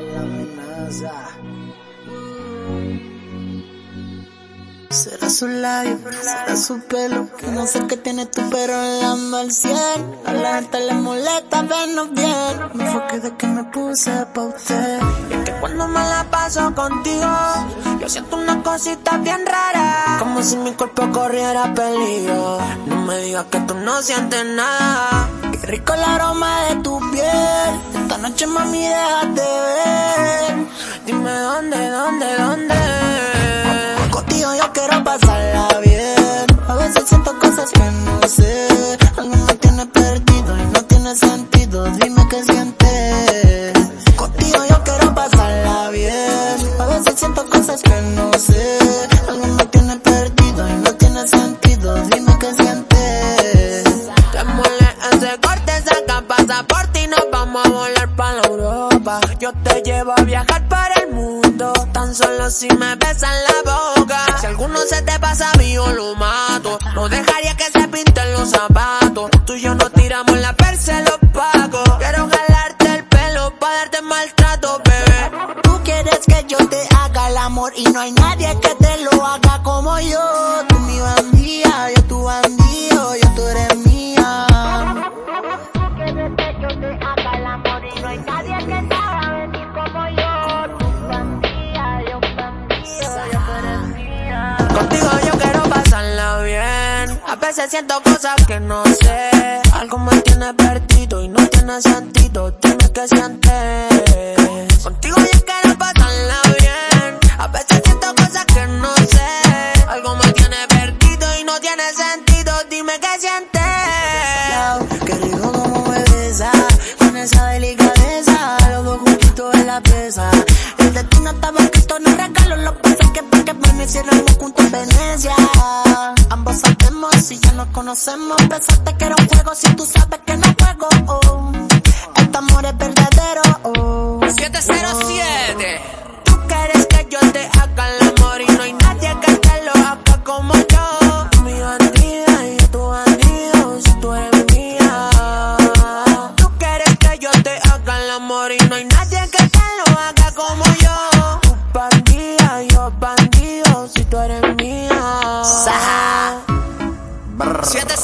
La amenaza. Será su labio, será su pelo. Que no sé qué tiene tú, pero la al cien. A la gente le molesta vernos bien. Me enfoqué de que me puse pa' usted. Y es que cuando me la paso contigo, yo siento una cosita bien rara. Como si mi cuerpo corriera peligro. No me digas que tú no sientes nada. Qué rico el aroma de tu noche mami déjate ver. Dime dónde, dónde, dónde. Yo te llevo a viajar para el mundo. Tan solo si me besan la boca. Si alguno se te pasa yo lo mato. No dejaría que se pinten los zapatos. Tú y yo nos tiramos la perse los pacos. Quiero jalarte el pelo para darte maltrato, bebé. Tú quieres que yo te haga el amor y no hay nadie que te lo haga veces siento cosas que no sé. Algo me tiene perdido y no tiene sentido. Dime qué sientes. Contigo yo quiero pasarla bien. A veces siento cosas que no sé. Algo me tiene perdido y no tiene sentido. Dime qué sientes. Qué rico como me besa. Con esa delicadeza. Los dos juntitos en la pieza. El destino estaba escrito, no regalo. Lo pasa que para que me hiciéramos juntos en Venecia. Ambos sabemos si ya nos conocemos. Pensaste que era un juego si tú sabes que no juego. Oh. Este amor es verdadero. Oh. 707. Tú quieres que yo te haga el amor y no hay nadie que te lo haga como yo. Mi bandida y tu bandido si tú eres mía. Tú quieres que yo te haga el amor y no hay nadie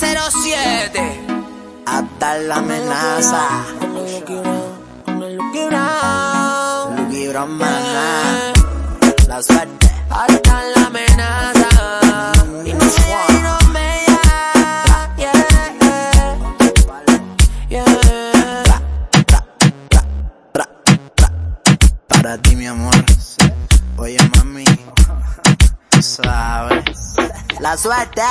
707. Hasta la amenaza. Lucky Brown, maná. La suerte. Hasta la amenaza. Y no me y no me ya. Yeah, yeah. Yeah. Tra, tra, tra. Para ti, mi amor. Oye, mami. Sabes. La suerte.